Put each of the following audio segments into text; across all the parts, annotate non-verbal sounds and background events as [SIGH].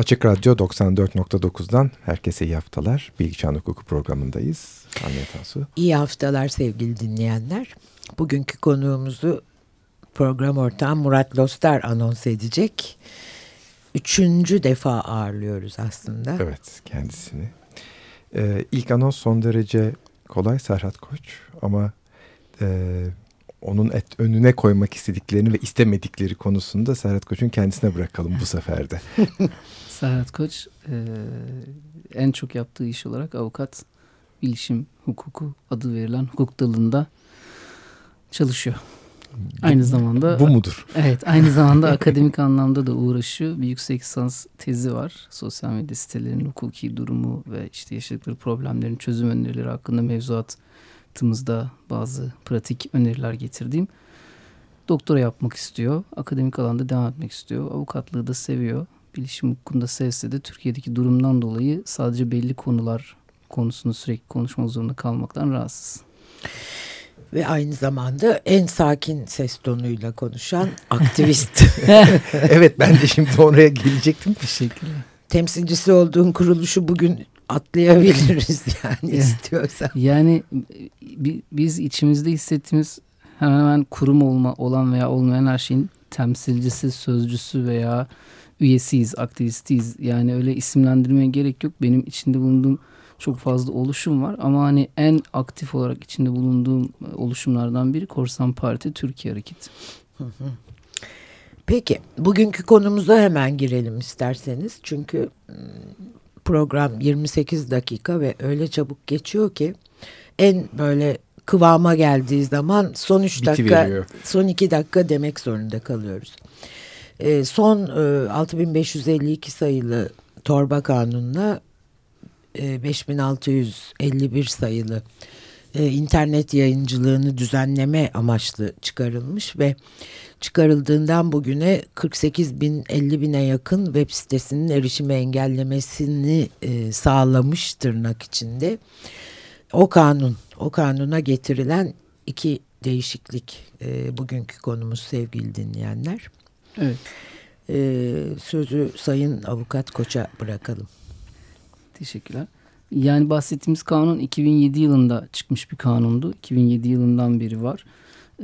Açık Radyo 94.9'dan herkese iyi haftalar. Bilgiçan Hukuku programındayız. Anne Tansu. İyi haftalar sevgili dinleyenler. Bugünkü konuğumuzu program ortağım Murat Loster anons edecek. Üçüncü defa ağırlıyoruz aslında. Evet kendisini. Ee, ilk anons son derece kolay Serhat Koç ama e, onun et, önüne koymak istediklerini ve istemedikleri konusunda Serhat Koç'un kendisine bırakalım bu sefer de. [LAUGHS] Serhat Koç e, en çok yaptığı iş olarak avukat bilişim hukuku adı verilen hukuk dalında çalışıyor. Aynı zamanda bu mudur? Evet, aynı [LAUGHS] zamanda akademik anlamda da uğraşıyor. Bir yüksek lisans tezi var. Sosyal medya sitelerinin hukuki durumu ve işte yaşadıkları problemlerin çözüm önerileri hakkında mevzuatımızda bazı pratik öneriler getirdiğim. Doktora yapmak istiyor. Akademik alanda devam etmek istiyor. Avukatlığı da seviyor. Bilişim hukukunda sevse de Türkiye'deki durumdan dolayı sadece belli konular konusunu sürekli konuşmak zorunda kalmaktan rahatsız ve aynı zamanda en sakin ses tonuyla konuşan [LAUGHS] aktivist. [LAUGHS] evet ben de şimdi oraya gelecektim. Teşekkürler. Temsilcisi olduğun kuruluşu bugün atlayabiliriz [LAUGHS] yani istiyorsan. Yani biz içimizde hissettiğimiz hemen hemen kurum olma, olan veya olmayan her şeyin temsilcisi, sözcüsü veya üyesiyiz, aktivistiyiz. Yani öyle isimlendirmeye gerek yok. Benim içinde bulunduğum çok fazla oluşum var ama hani en aktif olarak içinde bulunduğum e, oluşumlardan biri Korsan Parti Türkiye Hareketi. Peki bugünkü konumuza hemen girelim isterseniz. Çünkü ıı, program 28 dakika ve öyle çabuk geçiyor ki en böyle kıvama geldiği zaman son 3 dakika son 2 dakika demek zorunda kalıyoruz. E, son e, 6552 sayılı torba kanununa 5651 e, sayılı e, internet yayıncılığını düzenleme amaçlı çıkarılmış ve çıkarıldığından bugüne 48 bin 50 bine yakın web sitesinin erişime engellemesini e, sağlamış tırnak içinde. O kanun, o kanuna getirilen iki değişiklik e, bugünkü konumuz sevgili dinleyenler. Evet. E, sözü Sayın Avukat Koç'a bırakalım. Teşekkürler. Yani bahsettiğimiz kanun 2007 yılında çıkmış bir kanundu. 2007 yılından beri var.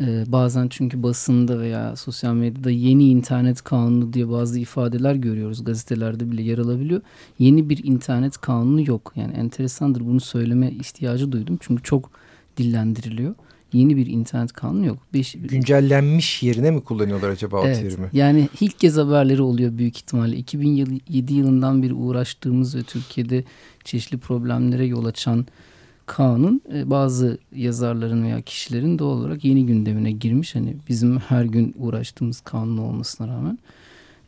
Ee, bazen çünkü basında veya sosyal medyada yeni internet kanunu diye bazı ifadeler görüyoruz. Gazetelerde bile yer alabiliyor. Yeni bir internet kanunu yok. Yani enteresandır bunu söyleme ihtiyacı duydum. Çünkü çok dillendiriliyor yeni bir internet kanunu yok. Beş, Güncellenmiş yerine mi kullanıyorlar acaba evet, o terimi? Yani ilk kez haberleri oluyor büyük ihtimalle. 2007 yılından beri uğraştığımız ve Türkiye'de çeşitli problemlere yol açan kanun e, bazı yazarların veya kişilerin doğal olarak yeni gündemine girmiş. Hani bizim her gün uğraştığımız kanun olmasına rağmen.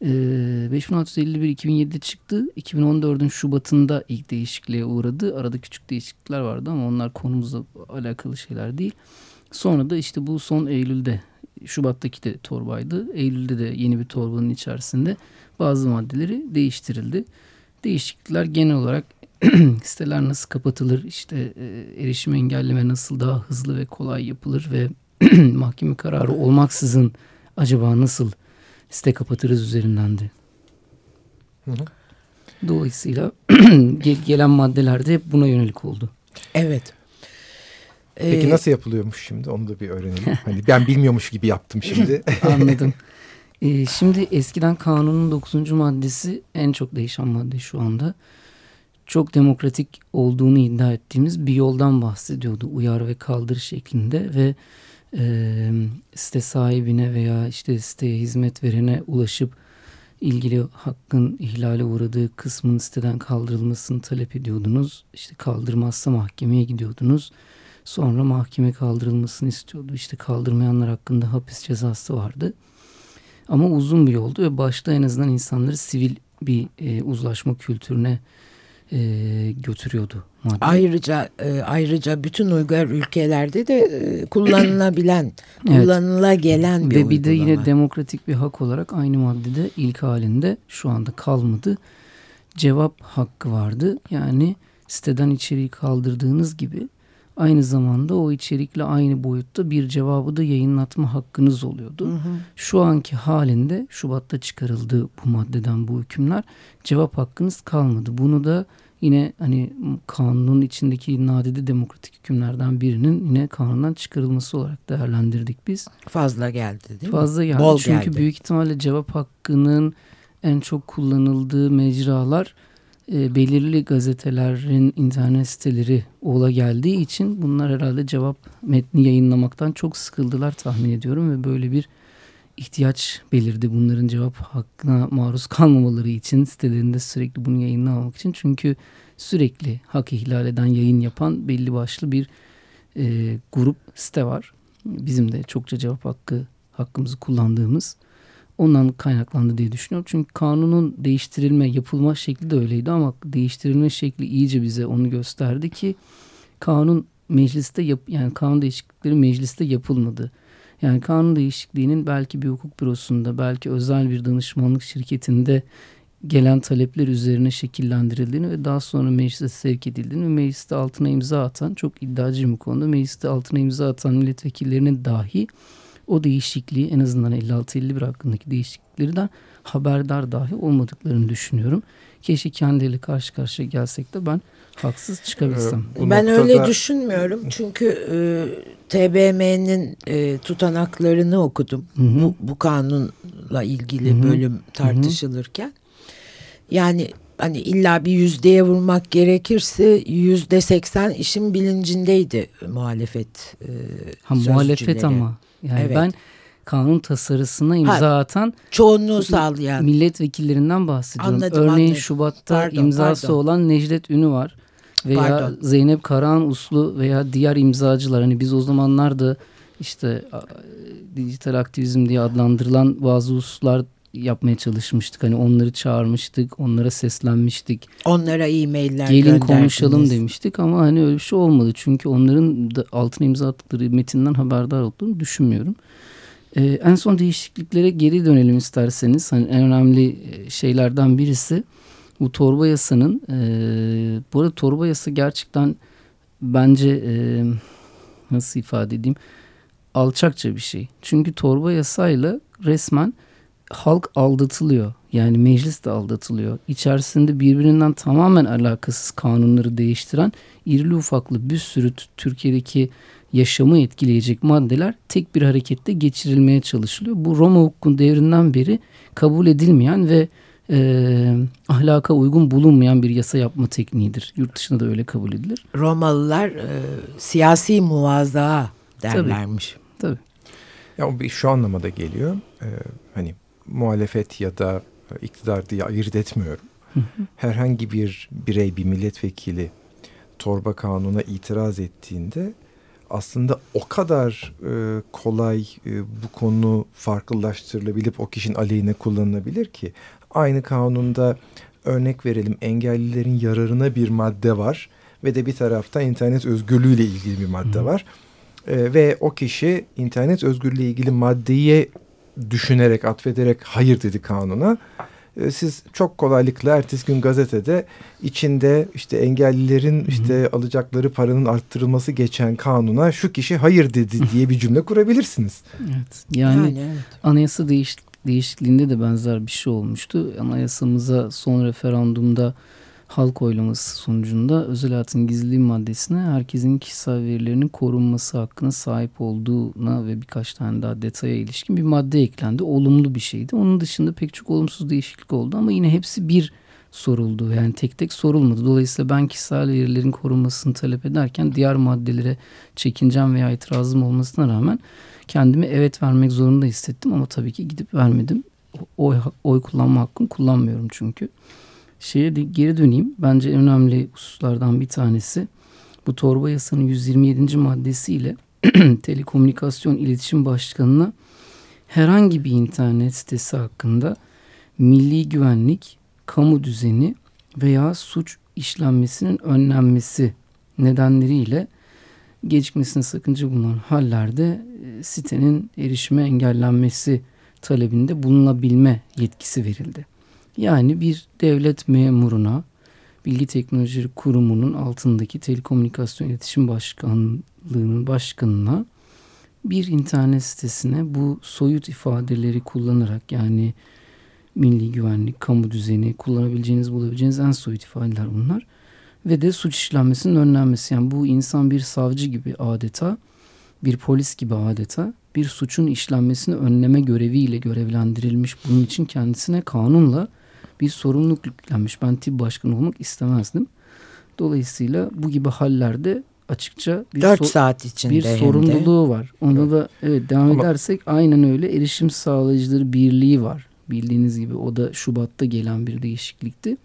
5651 2007'de çıktı. 2014'ün Şubat'ında ilk değişikliğe uğradı. Arada küçük değişiklikler vardı ama onlar konumuzla alakalı şeyler değil. Sonra da işte bu son Eylül'de Şubat'taki de torbaydı. Eylül'de de yeni bir torbanın içerisinde bazı maddeleri değiştirildi. Değişiklikler genel olarak [CLEARS THROAT] siteler nasıl kapatılır, işte e, erişim engelleme nasıl daha hızlı ve kolay yapılır ve [CLEARS THROAT] mahkeme kararı olmaksızın acaba nasıl site kapatırız üzerindendi. Hı hı. Dolayısıyla [CLEARS THROAT] gelen maddeler de hep buna yönelik oldu. Evet. Peki ee, nasıl yapılıyormuş şimdi onu da bir öğrenelim. hani ben bilmiyormuş gibi yaptım şimdi. [LAUGHS] Anladım. Ee, şimdi eskiden kanunun 9. maddesi en çok değişen madde şu anda. Çok demokratik olduğunu iddia ettiğimiz bir yoldan bahsediyordu. Uyar ve kaldır şeklinde ve e, site sahibine veya işte siteye hizmet verene ulaşıp ilgili hakkın ihlale uğradığı kısmın siteden kaldırılmasını talep ediyordunuz. İşte kaldırmazsa mahkemeye gidiyordunuz. Sonra mahkeme kaldırılmasını istiyordu. İşte kaldırmayanlar hakkında hapis cezası vardı. Ama uzun bir yoldu ve başta en azından insanları sivil bir e, uzlaşma kültürüne e, götürüyordu. Madde. Ayrıca e, ayrıca bütün uygar ülkelerde de e, kullanılabilen, [CLEARS THROAT] evet. kullanıla gelen bir Ve bir de yine demokratik bir hak olarak aynı maddede ilk halinde şu anda kalmadı. Cevap hakkı vardı. Yani siteden içeriği kaldırdığınız gibi aynı zamanda o içerikle aynı boyutta bir cevabı da yayınlatma hakkınız oluyordu. Hı hı. Şu anki halinde Şubat'ta çıkarıldı bu maddeden bu hükümler cevap hakkınız kalmadı. Bunu da yine hani kanunun içindeki nadide demokratik hükümlerden birinin yine kanundan çıkarılması olarak değerlendirdik biz. Fazla geldi değil mi? Fazla geldi. Bol Çünkü geldi. büyük ihtimalle cevap hakkının en çok kullanıldığı mecralar e, belirli gazetelerin internet siteleri ola geldiği için bunlar herhalde cevap metni yayınlamaktan çok sıkıldılar tahmin ediyorum ve böyle bir ihtiyaç belirdi bunların cevap hakkına maruz kalmamaları için sitelerinde sürekli bunu yayınlamamak için çünkü sürekli hak ihlal eden yayın yapan belli başlı bir e, grup site var. Bizim de çokça cevap hakkı hakkımızı kullandığımız ondan kaynaklandı diye düşünüyorum. Çünkü kanunun değiştirilme, yapılma şekli de öyleydi ama değiştirilme şekli iyice bize onu gösterdi ki kanun mecliste yap yani kanun değişiklikleri mecliste yapılmadı. Yani kanun değişikliğinin belki bir hukuk bürosunda, belki özel bir danışmanlık şirketinde gelen talepler üzerine şekillendirildiğini ve daha sonra meclise sevk edildiğini ve mecliste altına imza atan, çok iddiacıyım bu konuda, mecliste altına imza atan milletvekillerinin dahi o değişikliği en azından 56-51 hakkındaki değişikliklerden haberdar dahi olmadıklarını düşünüyorum. Keşke kendileri karşı karşıya gelsek de ben haksız çıkabilsem. Ee, ben noktada... öyle düşünmüyorum çünkü e, TBMM'nin e, tutanaklarını okudum. Hı hı. Bu, bu kanunla ilgili hı hı. bölüm tartışılırken. Hı hı. Yani hani illa bir yüzdeye vurmak gerekirse yüzde seksen işin bilincindeydi muhalefet e, ha, Muhalefet ama yani evet. ben kanun tasarısına imza ha, atan çoğunluğu sağlayan milletvekillerinden bahsediyorum. Anladım, Örneğin anladım. Şubat'ta pardon, imzası pardon. olan Necdet Ünü var veya pardon. Zeynep Karahan Uslu veya diğer imzacılar hani biz o zamanlarda işte dijital aktivizm diye adlandırılan bazı hususlar yapmaya çalışmıştık. Hani onları çağırmıştık, onlara seslenmiştik. Onlara e-mailler Gelin konuşalım demiştik ama hani öyle bir şey olmadı. Çünkü onların da altına imza attıkları metinden haberdar olduğunu düşünmüyorum. Ee, en son değişikliklere geri dönelim isterseniz. Hani en önemli e, şeylerden birisi bu torba yasanın. E, bu arada torba yasa gerçekten bence e, nasıl ifade edeyim alçakça bir şey. Çünkü torba yasayla resmen halk aldatılıyor. Yani meclis de aldatılıyor. İçerisinde birbirinden tamamen alakasız kanunları değiştiren irili ufaklı bir sürü Türkiye'deki yaşamı etkileyecek maddeler tek bir harekette geçirilmeye çalışılıyor. Bu Roma hukukun devrinden beri kabul edilmeyen ve e, ahlaka uygun bulunmayan bir yasa yapma tekniğidir. Yurt dışında da öyle kabul edilir. Romalılar e, siyasi muvazzaa derlermiş. Tabii. tabii. Ya o şu anlamada geliyor. Ee, hani muhalefet ya da iktidar diye ayırt etmiyorum. Herhangi bir birey, bir milletvekili torba kanuna itiraz ettiğinde aslında o kadar e, kolay e, bu konu farklılaştırılabilip o kişinin aleyhine kullanılabilir ki aynı kanunda örnek verelim engellilerin yararına bir madde var ve de bir tarafta internet özgürlüğüyle ilgili bir madde var. E, ve o kişi internet özgürlüğü ilgili maddeyi düşünerek, atfederek hayır dedi kanuna. E, siz çok kolaylıkla ertesi gün gazetede içinde işte engellilerin işte Hı-hı. alacakları paranın arttırılması geçen kanuna şu kişi hayır dedi diye bir cümle kurabilirsiniz. Evet. Yani, yani evet. anayasa değiş, değişikliğinde de benzer bir şey olmuştu. Anayasamıza son referandumda halk oylaması sonucunda özel hayatın gizliliği maddesine herkesin kişisel verilerinin korunması hakkına sahip olduğuna ve birkaç tane daha detaya ilişkin bir madde eklendi. Olumlu bir şeydi. Onun dışında pek çok olumsuz değişiklik oldu ama yine hepsi bir soruldu. Yani tek tek sorulmadı. Dolayısıyla ben kişisel verilerin korunmasını talep ederken diğer maddelere çekincem veya itirazım olmasına rağmen kendimi evet vermek zorunda hissettim ama tabii ki gidip vermedim. Oy, oy kullanma hakkımı kullanmıyorum çünkü şeye de geri döneyim. Bence en önemli hususlardan bir tanesi bu torba yasanın 127. maddesiyle [CLEARS THROAT] telekomünikasyon iletişim başkanına herhangi bir internet sitesi hakkında milli güvenlik, kamu düzeni veya suç işlenmesinin önlenmesi nedenleriyle gecikmesine sakınca bulunan hallerde e, sitenin erişime engellenmesi talebinde bulunabilme yetkisi verildi. Yani bir devlet memuruna Bilgi Teknolojileri Kurumu'nun altındaki Telekomünikasyon İletişim Başkanlığı'nın başkanına bir internet sitesine bu soyut ifadeleri kullanarak yani milli güvenlik, kamu düzeni kullanabileceğiniz, bulabileceğiniz en soyut ifadeler bunlar. Ve de suç işlenmesinin önlenmesi. Yani bu insan bir savcı gibi adeta, bir polis gibi adeta bir suçun işlenmesini önleme göreviyle görevlendirilmiş. Bunun için kendisine kanunla bir sorumluluk yüklenmiş. Ben tip başkanı olmak istemezdim. Dolayısıyla bu gibi hallerde açıkça bir, 4 so saat içinde bir sorumluluğu var. Onu da evet devam Ama... edersek aynen öyle erişim sağlayıcıları birliği var. Bildiğiniz gibi o da Şubat'ta gelen bir değişiklikti.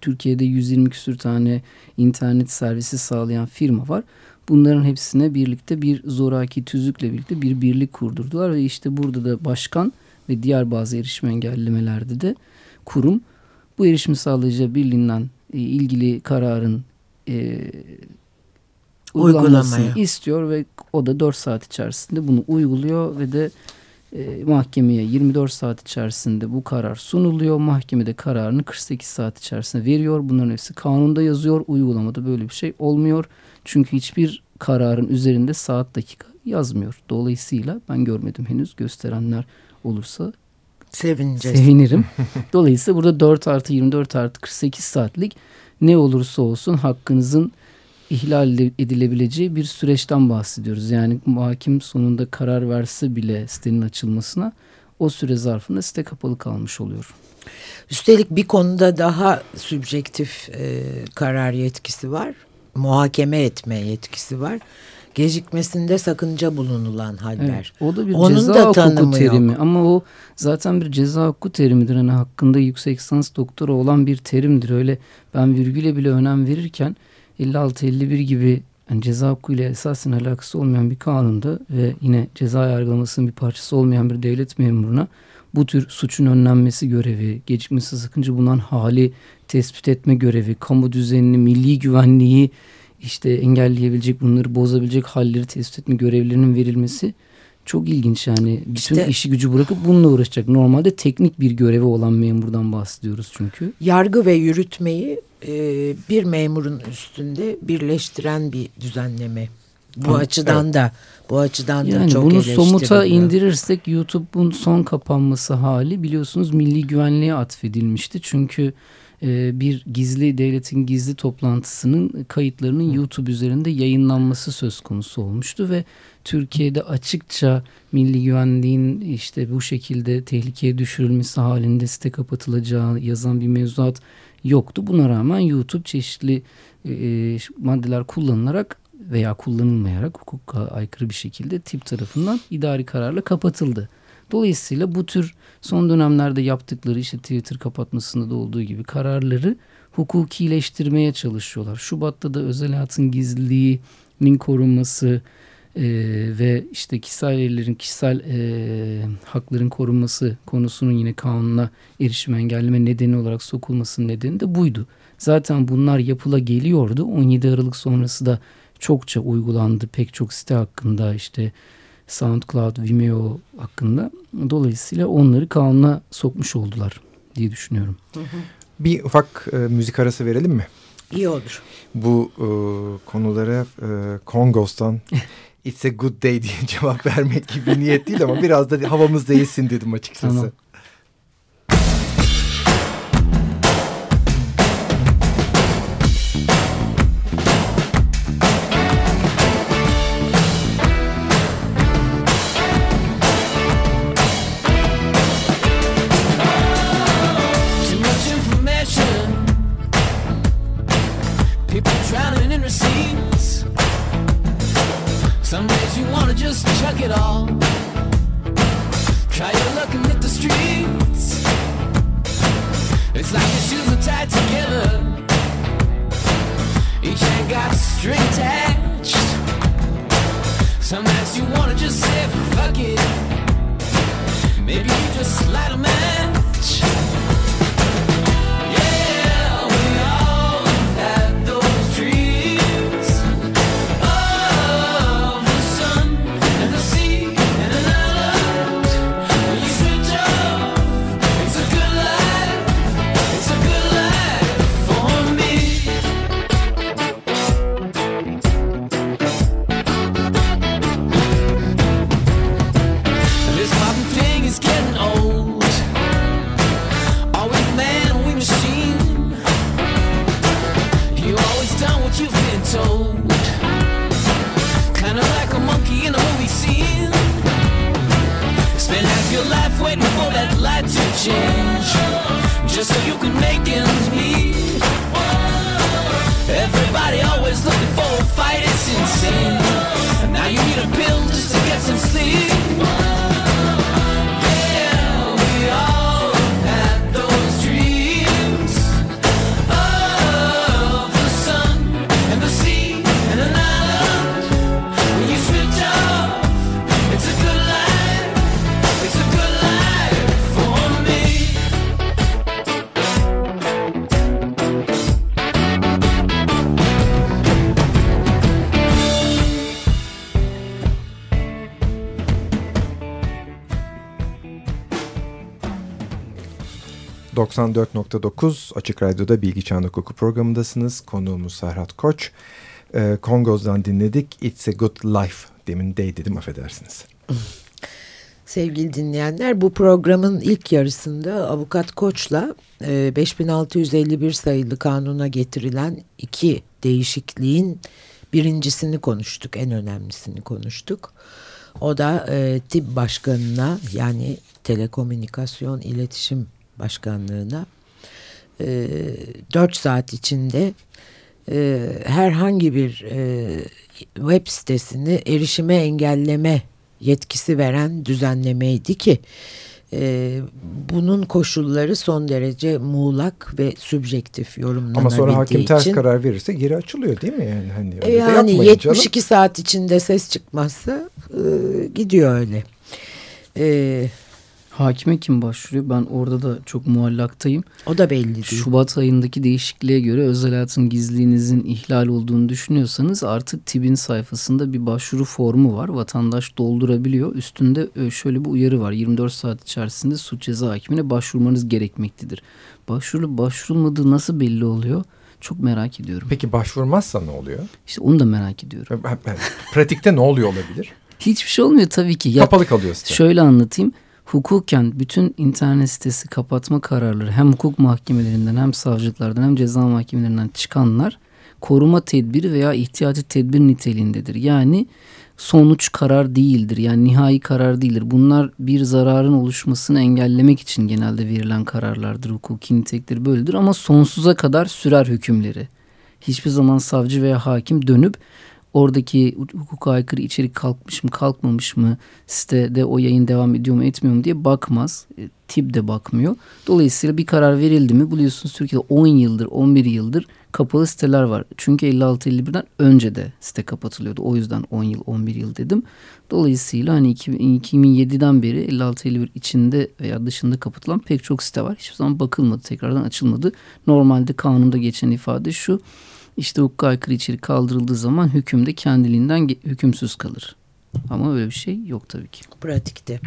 Türkiye'de 120 küsür tane internet servisi sağlayan firma var. Bunların hepsine birlikte bir zoraki tüzükle birlikte bir birlik kurdurdular ve işte burada da başkan ve diğer bazı erişim engellemelerde de kurum bu erişim sağlayıcı birliğinden e, ilgili kararın e, uygulanmasını istiyor ve o da 4 saat içerisinde bunu uyguluyor ve de e, mahkemeye 24 saat içerisinde bu karar sunuluyor. Mahkemede kararını 48 saat içerisinde veriyor. Bunların hepsi kanunda yazıyor. Uygulamada böyle bir şey olmuyor. Çünkü hiçbir kararın üzerinde saat dakika yazmıyor. Dolayısıyla ben görmedim henüz gösterenler olursa Sevineceğiz. sevinirim. [LAUGHS] Dolayısıyla burada 4 artı 24 artı 48 saatlik ne olursa olsun hakkınızın ihlal edilebileceği bir süreçten bahsediyoruz. Yani hakim sonunda karar verse bile sitenin açılmasına o süre zarfında site kapalı kalmış oluyor. Üstelik bir konuda daha sübjektif e, karar yetkisi var. Muhakeme etme yetkisi var. Gecikmesinde sakınca bulunulan haller. Evet, o da bir Onun ceza da hukuku terimi yok. ama o zaten bir ceza hukuku terimidir. Hani hakkında yüksek lisans doktora olan bir terimdir. Öyle ben virgüle bile önem verirken 56-51 gibi yani ceza hukukuyla esasen alakası olmayan bir kanunda ve yine ceza yargılamasının bir parçası olmayan bir devlet memuruna bu tür suçun önlenmesi görevi, gecikmesi sakınca bulunan hali tespit etme görevi, kamu düzenini, milli güvenliği işte engelleyebilecek, bunları bozabilecek halleri tespit etme görevlerinin verilmesi çok ilginç yani. Bütün işte, işi gücü bırakıp bununla uğraşacak. Normalde teknik bir görevi olan memurdan bahsediyoruz çünkü. Yargı ve yürütmeyi e, bir memurun üstünde birleştiren bir düzenleme. Bu Hı, açıdan evet. da bu açıdan yani da çok bunu somuta indirirsek YouTube'un son kapanması hali biliyorsunuz milli güvenliğe atfedilmişti. Çünkü e, bir gizli devletin gizli toplantısının kayıtlarının YouTube üzerinde yayınlanması söz konusu olmuştu ve Türkiye'de açıkça milli güvenliğin işte bu şekilde tehlikeye düşürülmesi halinde site kapatılacağı yazan bir mevzuat yoktu. Buna rağmen YouTube çeşitli e, e, maddeler kullanılarak veya kullanılmayarak hukuka aykırı bir şekilde tip tarafından idari kararla kapatıldı. Dolayısıyla bu tür son dönemlerde yaptıkları işte Twitter kapatmasında da olduğu gibi kararları hukukileştirmeye çalışıyorlar. Şubat'ta da özel hayatın gizliliğinin korunması e, ve işte kişisel verilerin kişisel e, hakların korunması konusunun yine kanuna erişim engelleme nedeni olarak sokulmasının nedeni de buydu. Zaten bunlar yapıla geliyordu. 17 Aralık sonrası da çokça uygulandı pek çok site hakkında işte SoundCloud, Vimeo hakkında. Dolayısıyla onları kanuna sokmuş oldular diye düşünüyorum. Bir ufak e, müzik arası verelim mi? İyi olur. Bu e, konulara e, Kongos'tan [LAUGHS] It's a good day diye cevap vermek gibi niyet değil ama biraz da havamız değilsin dedim açıkçası. Tamam. receipts. Some days you wanna just chuck it all. Try your luck and hit the streets. It's like your shoes are tied together. Each hand got a string attached. Some nights you wanna just say fuck it. Maybe you just light a match. ...94.9 Açık Radyo'da Bilgi Çağın Hukuku programındasınız. Konuğumuz Serhat Koç. Ee, Kongoz'dan dinledik. It's a Good Life. Demin dey dedim affedersiniz. [LAUGHS] Sevgili dinleyenler bu programın ilk yarısında Avukat Koç'la e, 5651 sayılı kanuna getirilen iki değişikliğin birincisini konuştuk. En önemlisini konuştuk. O da e, TİB Başkanı'na yani Telekomünikasyon İletişim Başkanlığı'na e, 4 saat içinde e, herhangi bir e, web sitesini erişime engelleme yetkisi veren düzenlemeydi ki e, bunun koşulları son derece muğlak ve sübjektif yorumlanabildiği Ama sonra hakim ters için. karar verirse geri açılıyor değil mi? Yani, hani öyle E de yani yapmayın 72 saat içinde ses çıkmazsa e, gidiyor öyle. E, Hakime kim başvuruyor? Ben orada da çok muallaktayım. o da belli değil. Şubat ayındaki değişikliğe göre özel hayatın gizliliğinizin ihlal olduğunu düşünüyorsanız artık TİB'in sayfasında bir başvuru formu var. Vatandaş doldurabiliyor. Üstünde e, şöyle bir uyarı var. 24 saat içerisinde suç ceza hakimine başvurmanız gerekmektedir. Başvuru başvurulmadığı nasıl belli oluyor? Çok merak ediyorum. Peki başvurmazsa ne oluyor? İşte onu da merak ediyorum. Pratikte ne oluyor olabilir? [LAUGHS] Hiçbir şey olmuyor tabii ki. Ya, Kapalı kalıyor site. Şöyle anlatayım. Hukuken bütün internet sitesi kapatma kararları hem hukuk mahkemelerinden hem savcılıklardan hem ceza mahkemelerinden çıkanlar koruma tedbiri veya ihtiyati tedbir niteliğindedir. Yani sonuç karar değildir. Yani nihai karar değildir. Bunlar bir zararın oluşmasını engellemek için genelde verilen kararlardır. Hukuki nitelikleri böyledir ama sonsuza kadar sürer hükümleri. Hiçbir zaman savcı veya hakim dönüp oradaki hukuka aykırı içerik kalkmış mı kalkmamış mı sitede o yayın devam ediyor mu etmiyor mu diye bakmaz. E, tip de bakmıyor. Dolayısıyla bir karar verildi mi biliyorsunuz Türkiye'de 10 yıldır 11 yıldır kapalı siteler var. Çünkü 56-51'den önce de site kapatılıyordu. O yüzden 10 yıl 11 yıl dedim. Dolayısıyla hani 2007'den beri 56-51 içinde veya dışında kapatılan pek çok site var. Hiçbir zaman bakılmadı tekrardan açılmadı. Normalde kanunda geçen ifade şu işte hukuka aykırı içerik kaldırıldığı zaman hükümde kendiliğinden hükümsüz kalır. Ama öyle bir şey yok tabii ki. Pratikte.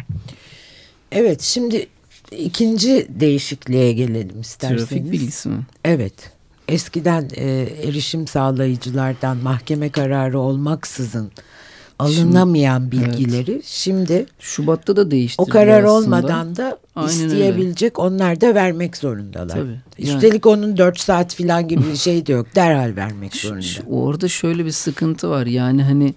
Evet şimdi ikinci değişikliğe gelelim isterseniz. Trafik bilgisi mi? Evet. Eskiden e, erişim sağlayıcılardan mahkeme kararı olmaksızın alınamayan Şimdi, bilgileri evet. şimdi Şubat'ta da değişti. o karar olmadan da Aynen isteyebilecek öyle. onlar da vermek zorundalar. Tabii. Üstelik yani, onun 4 saat falan gibi bir şey de yok. [LAUGHS] Derhal vermek zorunda. Orada şöyle bir sıkıntı var. Yani hani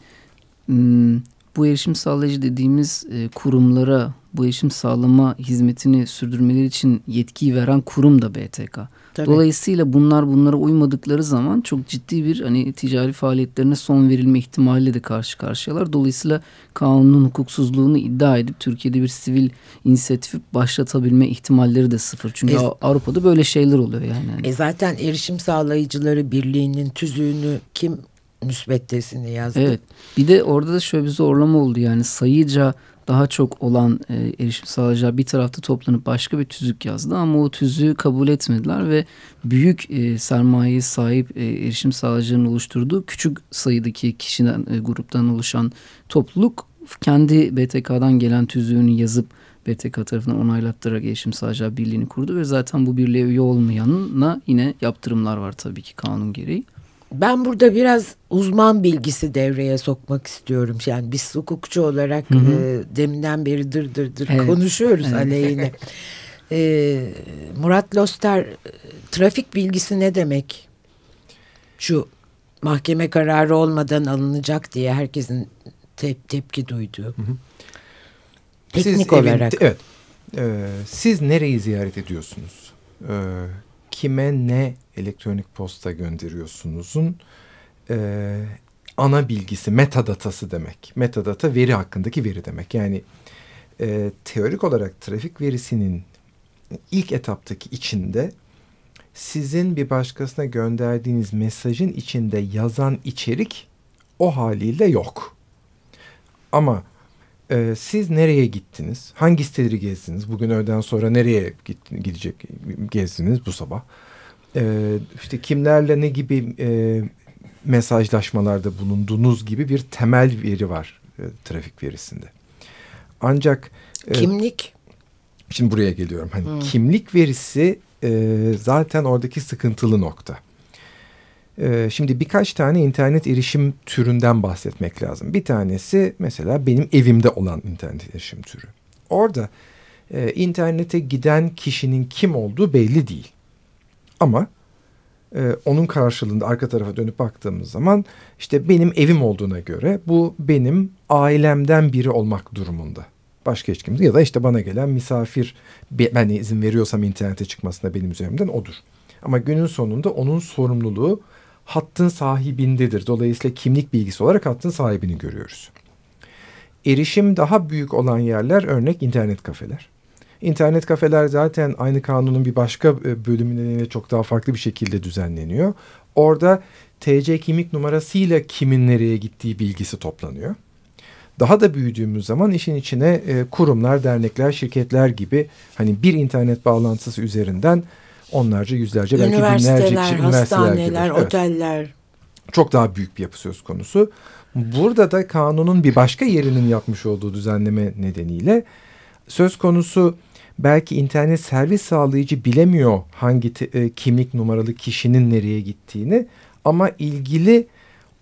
bu erişim sağlayıcı dediğimiz kurumlara bu erişim sağlama hizmetini sürdürmeleri için yetkiyi veren kurum da BTK. Tabii. Dolayısıyla bunlar bunlara uymadıkları zaman çok ciddi bir hani ticari faaliyetlerine son verilme ihtimaliyle de karşı karşıyalar. Dolayısıyla kanunun hukuksuzluğunu iddia edip Türkiye'de bir sivil inisiyatif başlatabilme ihtimalleri de sıfır. Çünkü e, Avrupa'da böyle şeyler oluyor yani. E zaten erişim sağlayıcıları birliğinin tüzüğünü kim müsbettesini yazdı? Evet. Bir de orada da şöyle bir zorlama oldu yani sayıca daha çok olan e, erişim sağlayacağı bir tarafta toplanıp başka bir tüzük yazdı ama o tüzüğü kabul etmediler ve büyük e, sermayeye sahip e, erişim sağlayıcılarının oluşturduğu küçük sayıdaki kişiden e, gruptan oluşan topluluk kendi BTK'dan gelen tüzüğünü yazıp BTK tarafından onaylattırarak erişim sağlayacağı birliğini kurdu ve zaten bu birliğe üye olmayanına yine yaptırımlar var tabii ki kanun gereği. Ben burada biraz uzman bilgisi devreye sokmak istiyorum. Yani biz hukukçu olarak hı hı. E, deminden beri dır dır dır evet. konuşuyoruz evet. aleyhine. e, Murat Loster trafik bilgisi ne demek? Şu mahkeme kararı olmadan alınacak diye herkesin tep tepki duyduğu. Hı hı. Teknik siz olarak. Evin, evet. Ee, siz nereyi ziyaret ediyorsunuz? e, kime ne elektronik posta gönderiyorsunuzun e, ana bilgisi, metadatası demek. Metadata veri hakkındaki veri demek. Yani e, teorik olarak trafik verisinin ilk etaptaki içinde sizin bir başkasına gönderdiğiniz mesajın içinde yazan içerik o haliyle yok. Ama e, siz nereye gittiniz? Hangi siteleri gezdiniz? Bugün öğleden sonra nereye gidecek gezdiniz bu sabah? E, işte kimlerle ne gibi e, mesajlaşmalarda bulunduğunuz gibi bir temel veri var e, trafik verisinde. Ancak e, Kimlik Şimdi buraya geliyorum. Hani kimlik verisi e, zaten oradaki sıkıntılı nokta. E, şimdi birkaç tane internet erişim türünden bahsetmek lazım. Bir tanesi mesela benim evimde olan internet erişim türü. Orada e, internete giden kişinin kim olduğu belli değil. Ama e, onun karşılığında arka tarafa dönüp baktığımız zaman işte benim evim olduğuna göre bu benim ailemden biri olmak durumunda. Başka hiç kimse ya da işte bana gelen misafir be- ben izin veriyorsam internete çıkmasına benim üzerimden odur. Ama günün sonunda onun sorumluluğu hattın sahibindedir. Dolayısıyla kimlik bilgisi olarak hattın sahibini görüyoruz. Erişim daha büyük olan yerler örnek internet kafeler. İnternet kafeler zaten aynı kanunun bir başka e, bölümü nedeniyle çok daha farklı bir şekilde düzenleniyor. Orada TC kimlik numarasıyla kimin nereye gittiği bilgisi toplanıyor. Daha da büyüdüğümüz zaman işin içine e, kurumlar, dernekler, şirketler gibi hani bir internet bağlantısı üzerinden onlarca, yüzlerce belki binlerce üniversiteler, kişi üniversiteler hastaneler, gibi. Evet oteller. çok daha büyük bir yapı söz konusu. Burada da kanunun bir başka yerinin yapmış olduğu düzenleme nedeniyle söz konusu belki internet servis sağlayıcı bilemiyor hangi te- e, kimlik numaralı kişinin nereye gittiğini ama ilgili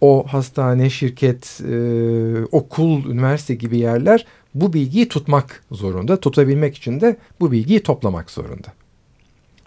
o hastane, şirket, e, okul, üniversite gibi yerler bu bilgiyi tutmak zorunda. Tutabilmek için de bu bilgiyi toplamak zorunda.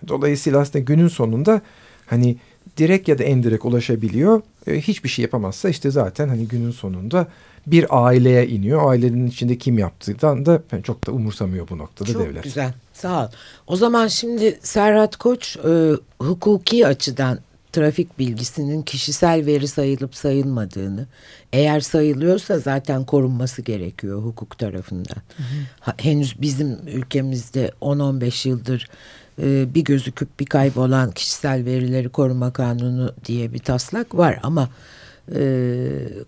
Dolayısıyla aslında günün sonunda hani direkt ya da endirekt ulaşabiliyor. E, hiçbir şey yapamazsa işte zaten hani günün sonunda bir aileye iniyor. Ailenin içinde kim yaptığından da çok da umursamıyor bu noktada Çok devlet. güzel. Sağ ol. O zaman şimdi Serhat Koç e, hukuki açıdan trafik bilgisinin kişisel veri sayılıp sayılmadığını, eğer sayılıyorsa zaten korunması gerekiyor hukuk tarafından. Ha, henüz bizim ülkemizde 10-15 yıldır e, bir gözüküp bir kaybolan kişisel verileri koruma kanunu diye bir taslak var ama e,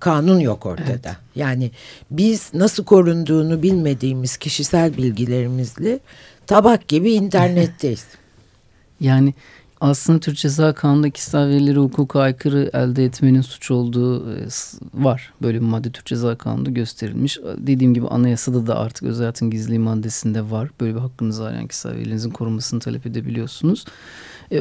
kanun yok ortada. Yani biz nasıl korunduğunu bilmediğimiz kişisel bilgilerimizle tabak gibi internetteyiz. [LAUGHS] Yani aslında Türk Ceza Kanunu'nda kişisel verileri hukuka aykırı elde etmenin suç olduğu e, var. Böyle bir madde Türk Ceza Kanunu'nda gösterilmiş. Dediğim gibi anayasada da artık özel hayatın gizliliği maddesinde var. Böyle bir hakkınız var yani kişisel verilerinizin korunmasını talep edebiliyorsunuz. E,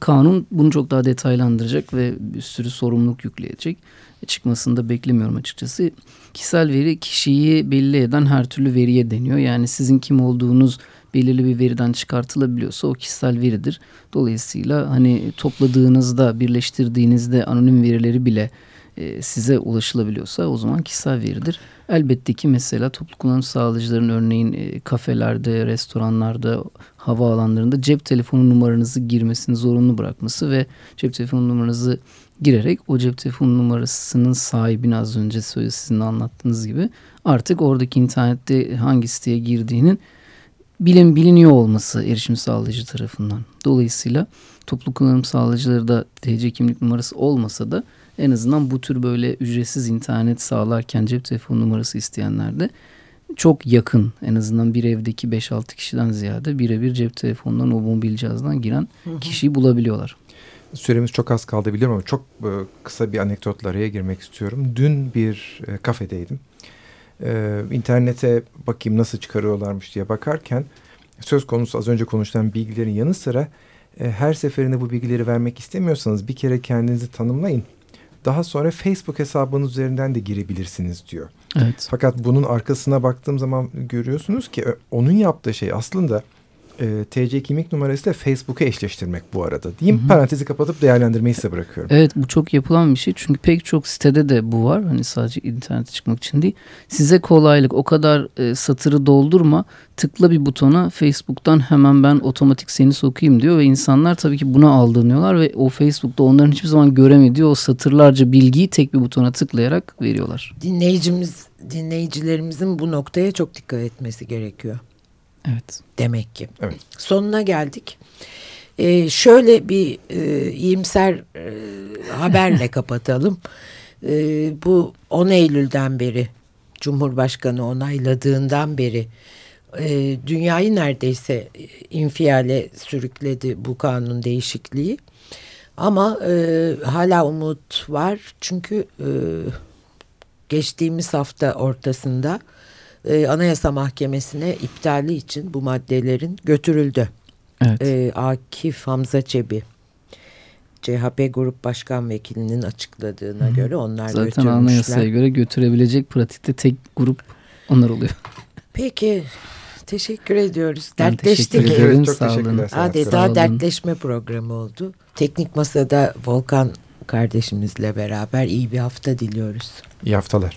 kanun bunu çok daha detaylandıracak ve bir sürü sorumluluk yükleyecek. E, çıkmasını da beklemiyorum açıkçası. Kişisel veri kişiyi belli eden her türlü veriye deniyor. Yani sizin kim olduğunuz belirli bir veriden çıkartılabiliyorsa o kişisel veridir. Dolayısıyla hani topladığınızda, birleştirdiğinizde anonim verileri bile e, size ulaşılabiliyorsa o zaman kişisel veridir. Elbette ki mesela toplu kullanım sağlayıcıların örneğin e, kafelerde, restoranlarda, havaalanlarında cep telefonu numaranızı girmesini zorunlu bırakması ve cep telefonu numaranızı girerek o cep telefonu numarasının sahibini az önce sizin anlattığınız gibi artık oradaki internette hangi siteye girdiğinin bilin biliniyor olması erişim sağlayıcı tarafından. Dolayısıyla toplu kullanım sağlayıcıları da TC kimlik numarası olmasa da en azından bu tür böyle ücretsiz internet sağlarken cep telefonu numarası isteyenler de çok yakın en azından bir evdeki 5-6 kişiden ziyade birebir cep telefonundan o mobil cihazdan giren kişiyi bulabiliyorlar. Süremiz çok az kaldı biliyorum ama çok e, kısa bir anekdotla araya girmek istiyorum. Dün bir e, kafedeydim. E, internete bakayım nasıl çıkarıyorlarmış diye bakarken söz konusu az önce konuşulan bilgilerin yanı sıra e, her seferinde bu bilgileri vermek istemiyorsanız bir kere kendinizi tanımlayın. Daha sonra Facebook hesabınız üzerinden de girebilirsiniz diyor. Evet. Fakat bunun arkasına baktığım zaman görüyorsunuz ki ö- onun yaptığı şey aslında e, TC kimlik numarası da Facebook'a eşleştirmek bu arada. Diyeyim parantezi kapatıp değerlendirmeyi size bırakıyorum. Evet bu çok yapılan bir şey çünkü pek çok sitede de bu var. Hani sadece internete çıkmak için değil. Size kolaylık o kadar e, satırı doldurma tıkla bir butona Facebook'tan hemen ben otomatik seni sokayım diyor ve insanlar tabii ki buna aldanıyorlar ve o Facebook'ta onların hiçbir zaman göremediği o satırlarca bilgiyi tek bir butona tıklayarak veriyorlar. Dinleyicimiz, dinleyicilerimizin bu noktaya çok dikkat etmesi gerekiyor. Evet. Demek ki. Evet. Sonuna geldik. Ee, şöyle bir e, iyimser e, haberle [LAUGHS] kapatalım. Ee, bu 10 Eylül'den beri Cumhurbaşkanı onayladığından beri e, dünyayı neredeyse infiale sürükledi bu kanun değişikliği. Ama e, hala umut var çünkü e, geçtiğimiz hafta ortasında e, Anayasa Mahkemesi'ne iptali için bu maddelerin götürüldü. Evet. E, Akif Hamza Çebi CHP Grup Başkan Vekilinin açıkladığına göre onlar Zaten götürmüşler. anayasaya göre götürebilecek pratikte tek grup onlar oluyor. Peki teşekkür ediyoruz. Ben Dertleştik. teşekkür Evet, ederim. çok Sağ olun. Adeta Sağ olun. dertleşme programı oldu. Teknik Masa'da Volkan kardeşimizle beraber iyi bir hafta diliyoruz. İyi haftalar.